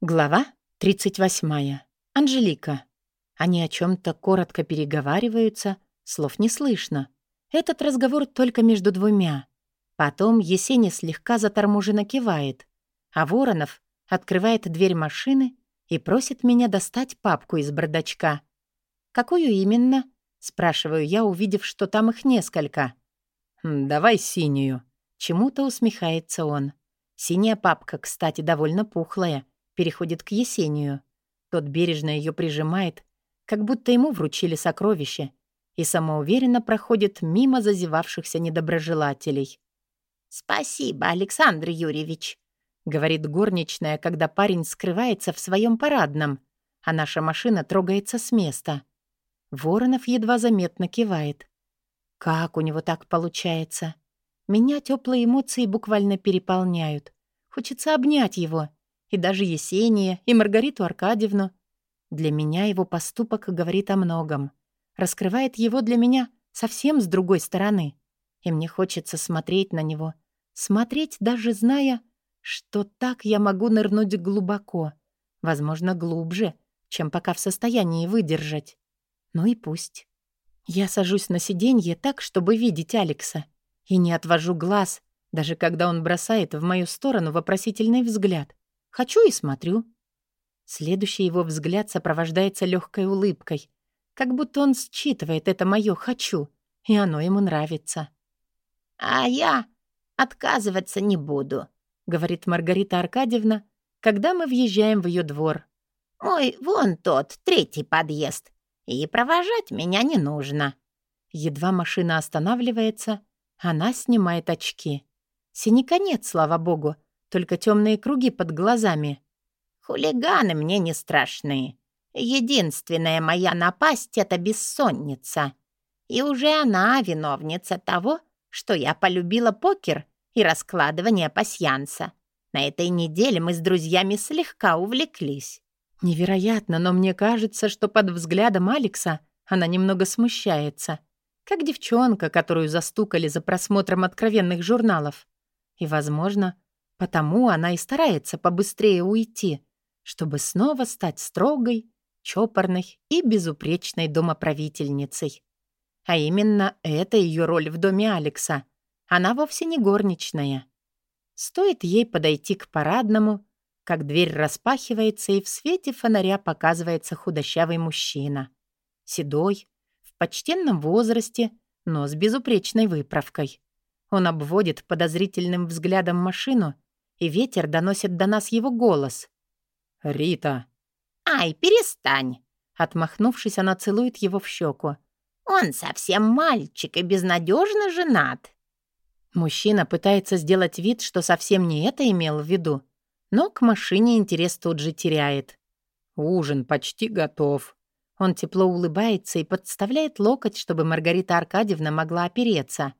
Глава 38. Анжелика. Они о чем то коротко переговариваются, слов не слышно. Этот разговор только между двумя. Потом Есения слегка заторможенно кивает, а Воронов открывает дверь машины и просит меня достать папку из бардачка. «Какую именно?» — спрашиваю я, увидев, что там их несколько. «Давай синюю», — чему-то усмехается он. Синяя папка, кстати, довольно пухлая, переходит к Есению. Тот бережно ее прижимает, как будто ему вручили сокровище, и самоуверенно проходит мимо зазевавшихся недоброжелателей. «Спасибо, Александр Юрьевич», — говорит горничная, когда парень скрывается в своем парадном, а наша машина трогается с места. Воронов едва заметно кивает. Как у него так получается? Меня теплые эмоции буквально переполняют. Хочется обнять его. И даже Есения, и Маргариту Аркадьевну. Для меня его поступок говорит о многом. Раскрывает его для меня совсем с другой стороны. И мне хочется смотреть на него. Смотреть, даже зная, что так я могу нырнуть глубоко. Возможно, глубже, чем пока в состоянии выдержать. Ну и пусть. Я сажусь на сиденье так, чтобы видеть Алекса — и не отвожу глаз, даже когда он бросает в мою сторону вопросительный взгляд. Хочу и смотрю. Следующий его взгляд сопровождается легкой улыбкой, как будто он считывает это мое «хочу», и оно ему нравится. «А я отказываться не буду», — говорит Маргарита Аркадьевна, когда мы въезжаем в ее двор. «Мой вон тот, третий подъезд, и провожать меня не нужно». Едва машина останавливается, она снимает очки. Синяка нет, слава богу, только темные круги под глазами. «Хулиганы мне не страшны. Единственная моя напасть — это бессонница. И уже она виновница того, что я полюбила покер и раскладывание пасьянса. На этой неделе мы с друзьями слегка увлеклись». Невероятно, но мне кажется, что под взглядом Алекса она немного смущается как девчонка, которую застукали за просмотром откровенных журналов. И, возможно, потому она и старается побыстрее уйти, чтобы снова стать строгой, чопорной и безупречной домоправительницей. А именно это ее роль в доме Алекса. Она вовсе не горничная. Стоит ей подойти к парадному, как дверь распахивается, и в свете фонаря показывается худощавый мужчина. Седой, почтенном возрасте, но с безупречной выправкой. Он обводит подозрительным взглядом машину, и ветер доносит до нас его голос. «Рита!» «Ай, перестань!» Отмахнувшись, она целует его в щеку. «Он совсем мальчик и безнадежно женат». Мужчина пытается сделать вид, что совсем не это имел в виду, но к машине интерес тут же теряет. «Ужин почти готов», он тепло улыбается и подставляет локоть, чтобы Маргарита Аркадьевна могла опереться.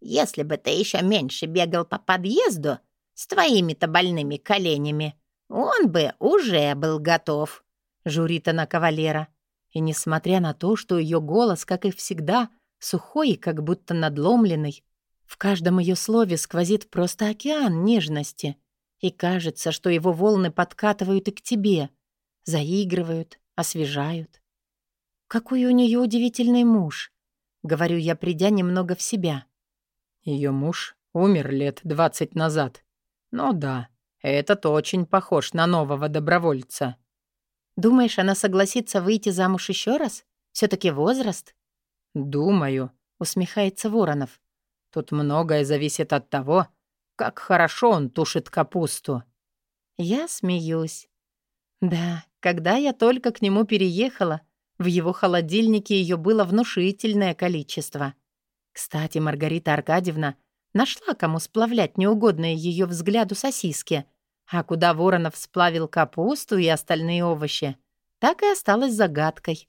«Если бы ты еще меньше бегал по подъезду с твоими-то больными коленями, он бы уже был готов», — журит она кавалера. И несмотря на то, что ее голос, как и всегда, сухой и как будто надломленный, в каждом ее слове сквозит просто океан нежности, и кажется, что его волны подкатывают и к тебе, заигрывают, освежают. Какой у нее удивительный муж, говорю я, придя немного в себя. Ее муж умер лет двадцать назад. Ну да, этот очень похож на нового добровольца. Думаешь, она согласится выйти замуж еще раз? все таки возраст? Думаю, усмехается Воронов. Тут многое зависит от того, как хорошо он тушит капусту. Я смеюсь. Да, когда я только к нему переехала, в его холодильнике ее было внушительное количество. Кстати, Маргарита Аркадьевна нашла, кому сплавлять неугодные ее взгляду сосиски, а куда Воронов сплавил капусту и остальные овощи, так и осталось загадкой.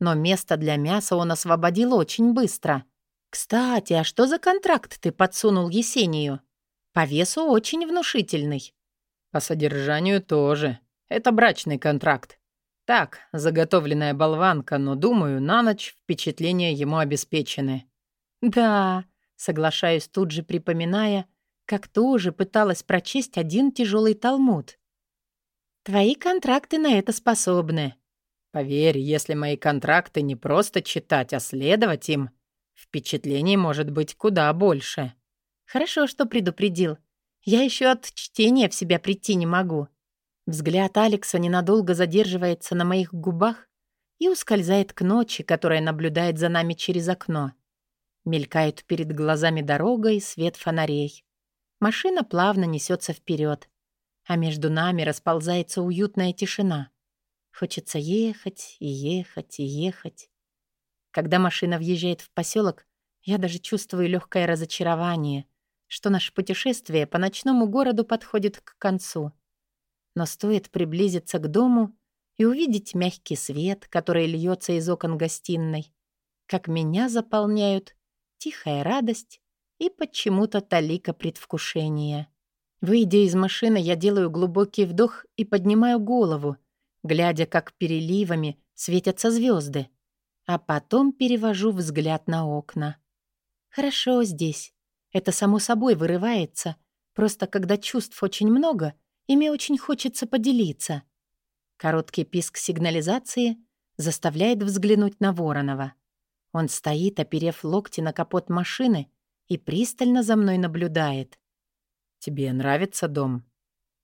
Но место для мяса он освободил очень быстро. «Кстати, а что за контракт ты подсунул Есению? По весу очень внушительный». «По содержанию тоже», это брачный контракт. Так, заготовленная болванка, но, думаю, на ночь впечатления ему обеспечены». «Да», — соглашаюсь тут же, припоминая, как тоже пыталась прочесть один тяжелый талмуд. Твои контракты на это способны. Поверь, если мои контракты не просто читать, а следовать им, впечатлений может быть куда больше. Хорошо, что предупредил. Я еще от чтения в себя прийти не могу. Взгляд Алекса ненадолго задерживается на моих губах и ускользает к ночи, которая наблюдает за нами через окно. Мелькает перед глазами дорога и свет фонарей. Машина плавно несется вперед, а между нами расползается уютная тишина. Хочется ехать и ехать и ехать. Когда машина въезжает в поселок, я даже чувствую легкое разочарование, что наше путешествие по ночному городу подходит к концу. Но стоит приблизиться к дому и увидеть мягкий свет, который льется из окон гостиной, как меня заполняют тихая радость и почему-то талика предвкушения. Выйдя из машины, я делаю глубокий вдох и поднимаю голову, глядя, как переливами светятся звезды, а потом перевожу взгляд на окна. Хорошо здесь. Это само собой вырывается, просто когда чувств очень много, ими очень хочется поделиться. Короткий писк сигнализации заставляет взглянуть на Воронова. Он стоит, оперев локти на капот машины, и пристально за мной наблюдает. «Тебе нравится дом?»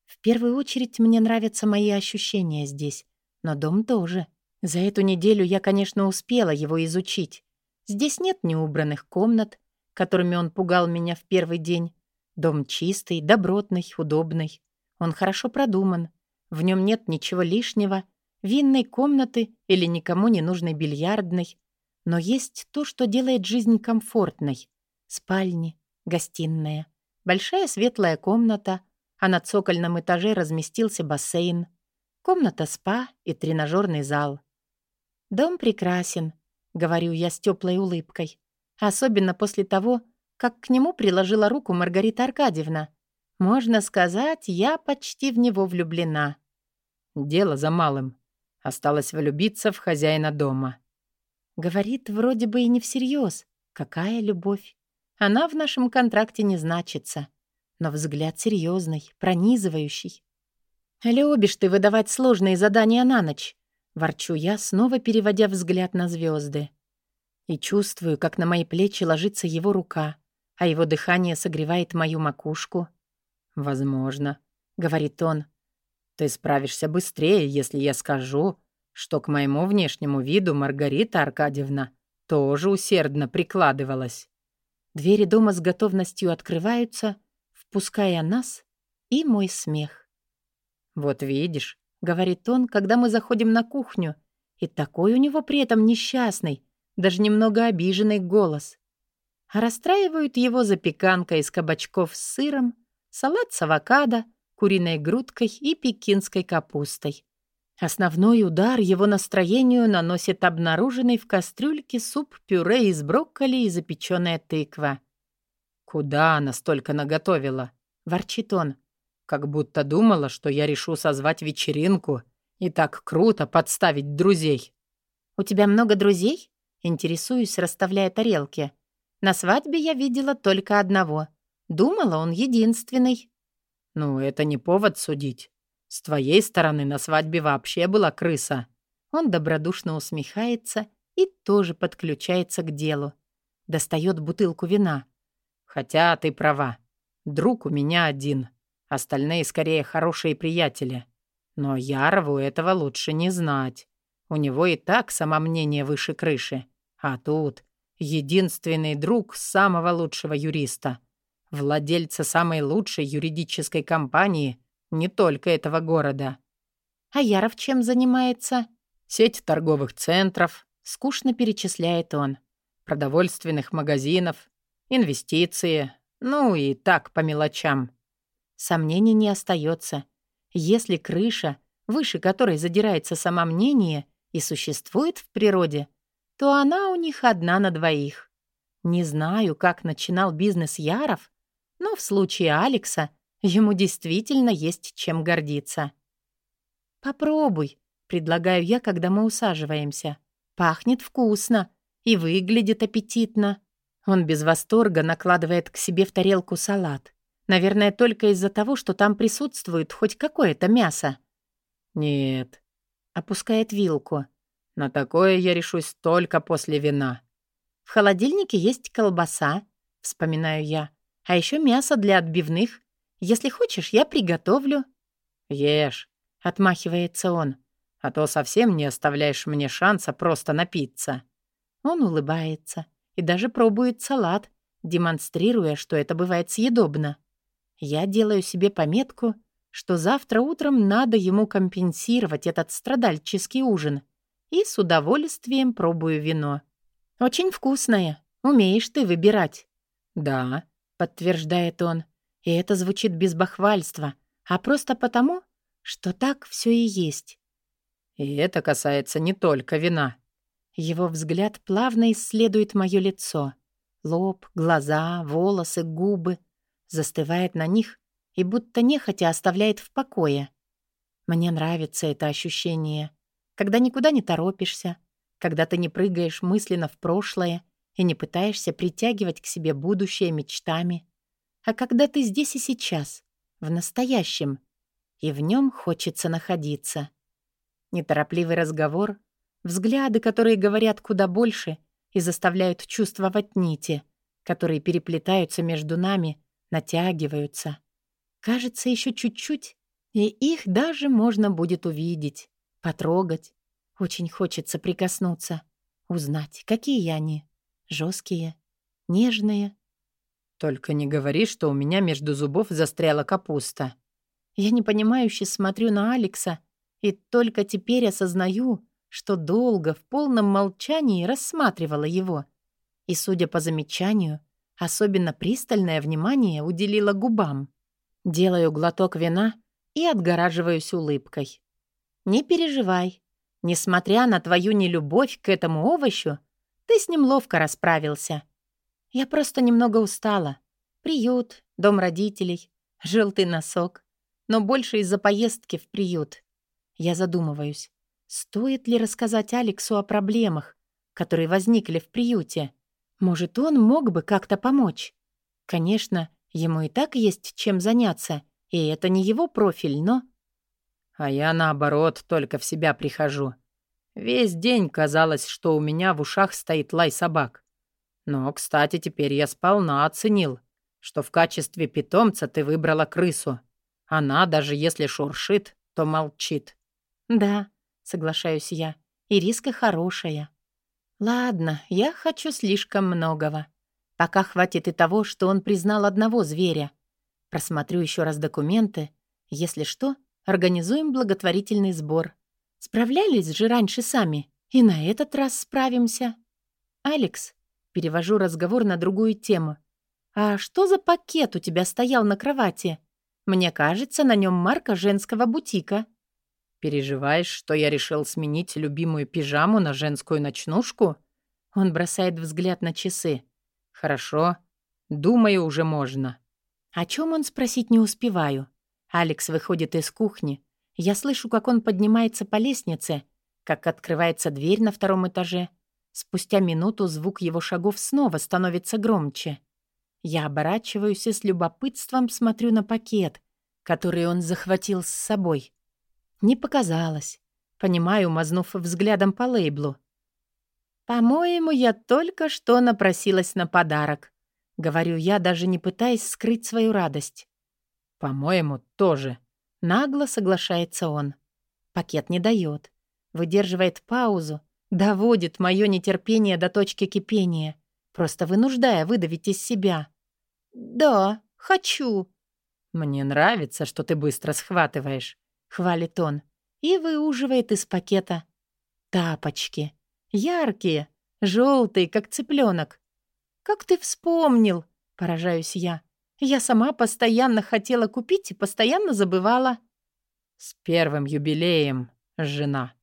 «В первую очередь мне нравятся мои ощущения здесь, но дом тоже. За эту неделю я, конечно, успела его изучить. Здесь нет неубранных комнат, которыми он пугал меня в первый день. Дом чистый, добротный, удобный. Он хорошо продуман. В нем нет ничего лишнего, винной комнаты или никому не нужной бильярдной. Но есть то, что делает жизнь комфортной. Спальни, гостиная, большая светлая комната, а на цокольном этаже разместился бассейн, комната спа и тренажерный зал. «Дом прекрасен», — говорю я с теплой улыбкой. Особенно после того, как к нему приложила руку Маргарита Аркадьевна. Можно сказать, я почти в него влюблена. Дело за малым. Осталось влюбиться в хозяина дома. Говорит, вроде бы и не всерьез. Какая любовь? Она в нашем контракте не значится. Но взгляд серьезный, пронизывающий. «Любишь ты выдавать сложные задания на ночь», — ворчу я, снова переводя взгляд на звезды. И чувствую, как на мои плечи ложится его рука, а его дыхание согревает мою макушку. «Возможно», — говорит он. «Ты справишься быстрее, если я скажу, что к моему внешнему виду Маргарита Аркадьевна тоже усердно прикладывалась». Двери дома с готовностью открываются, впуская нас и мой смех. «Вот видишь», — говорит он, когда мы заходим на кухню, и такой у него при этом несчастный, даже немного обиженный голос. А расстраивают его запеканка из кабачков с сыром, салат с авокадо, куриной грудкой и пекинской капустой. Основной удар его настроению наносит обнаруженный в кастрюльке суп-пюре из брокколи и запеченная тыква. «Куда она столько наготовила?» — ворчит он. «Как будто думала, что я решу созвать вечеринку и так круто подставить друзей». «У тебя много друзей?» — интересуюсь, расставляя тарелки. «На свадьбе я видела только одного. Думала, он единственный». «Ну, это не повод судить. С твоей стороны на свадьбе вообще была крыса». Он добродушно усмехается и тоже подключается к делу. Достает бутылку вина. «Хотя ты права. Друг у меня один. Остальные скорее хорошие приятели. Но Ярову этого лучше не знать. У него и так самомнение выше крыши. А тут единственный друг самого лучшего юриста. Владельца самой лучшей юридической компании не только этого города. А Яров чем занимается? Сеть торговых центров, скучно перечисляет он. Продовольственных магазинов, инвестиции, ну и так по мелочам. Сомнений не остается. Если крыша, выше которой задирается самомнение, и существует в природе, то она у них одна на двоих. Не знаю, как начинал бизнес Яров, но в случае Алекса Ему действительно есть чем гордиться. «Попробуй», — предлагаю я, когда мы усаживаемся. «Пахнет вкусно и выглядит аппетитно». Он без восторга накладывает к себе в тарелку салат. Наверное, только из-за того, что там присутствует хоть какое-то мясо. «Нет». Опускает вилку. «На такое я решусь только после вина». «В холодильнике есть колбаса», — вспоминаю я. «А еще мясо для отбивных. Если хочешь, я приготовлю». «Ешь», — отмахивается он. «А то совсем не оставляешь мне шанса просто напиться». Он улыбается и даже пробует салат, демонстрируя, что это бывает съедобно. Я делаю себе пометку, что завтра утром надо ему компенсировать этот страдальческий ужин, и с удовольствием пробую вино. Очень вкусное. Умеешь ты выбирать. Да, подтверждает он. И это звучит без бахвальства, а просто потому, что так все и есть. И это касается не только вина. Его взгляд плавно исследует мое лицо. Лоб, глаза, волосы, губы. Застывает на них и будто нехотя оставляет в покое. Мне нравится это ощущение, когда никуда не торопишься, когда ты не прыгаешь мысленно в прошлое и не пытаешься притягивать к себе будущее мечтами, а когда ты здесь и сейчас, в настоящем, и в нем хочется находиться. Неторопливый разговор, взгляды, которые говорят куда больше и заставляют чувствовать нити, которые переплетаются между нами, натягиваются. Кажется, еще чуть-чуть, и их даже можно будет увидеть, потрогать. Очень хочется прикоснуться, узнать, какие они. жесткие, нежные, «Только не говори, что у меня между зубов застряла капуста». Я непонимающе смотрю на Алекса и только теперь осознаю, что долго в полном молчании рассматривала его. И, судя по замечанию, особенно пристальное внимание уделила губам. Делаю глоток вина и отгораживаюсь улыбкой. «Не переживай. Несмотря на твою нелюбовь к этому овощу, ты с ним ловко расправился. Я просто немного устала. Приют, дом родителей, желтый носок. Но больше из-за поездки в приют. Я задумываюсь, стоит ли рассказать Алексу о проблемах, которые возникли в приюте. Может, он мог бы как-то помочь. Конечно, ему и так есть чем заняться, и это не его профиль, но... А я, наоборот, только в себя прихожу. Весь день казалось, что у меня в ушах стоит лай собак. Но, кстати, теперь я сполна оценил, что в качестве питомца ты выбрала крысу. Она, даже если шуршит, то молчит. Да, соглашаюсь я, и риска хорошая. Ладно, я хочу слишком многого. Пока хватит и того, что он признал одного зверя. Просмотрю еще раз документы. Если что, организуем благотворительный сбор. Справлялись же раньше сами, и на этот раз справимся. Алекс, Перевожу разговор на другую тему. «А что за пакет у тебя стоял на кровати? Мне кажется, на нем марка женского бутика». «Переживаешь, что я решил сменить любимую пижаму на женскую ночнушку?» Он бросает взгляд на часы. «Хорошо. Думаю, уже можно». О чем он спросить не успеваю. Алекс выходит из кухни. Я слышу, как он поднимается по лестнице, как открывается дверь на втором этаже — Спустя минуту звук его шагов снова становится громче. Я оборачиваюсь и с любопытством смотрю на пакет, который он захватил с собой. Не показалось. Понимаю, мазнув взглядом по лейблу. «По-моему, я только что напросилась на подарок», — говорю я, даже не пытаясь скрыть свою радость. «По-моему, тоже», — нагло соглашается он. Пакет не дает, выдерживает паузу, Доводит мое нетерпение до точки кипения, просто вынуждая выдавить из себя. «Да, хочу». «Мне нравится, что ты быстро схватываешь», — хвалит он и выуживает из пакета тапочки. Яркие, желтые, как цыпленок. «Как ты вспомнил?» — поражаюсь я. «Я сама постоянно хотела купить и постоянно забывала». «С первым юбилеем, жена»,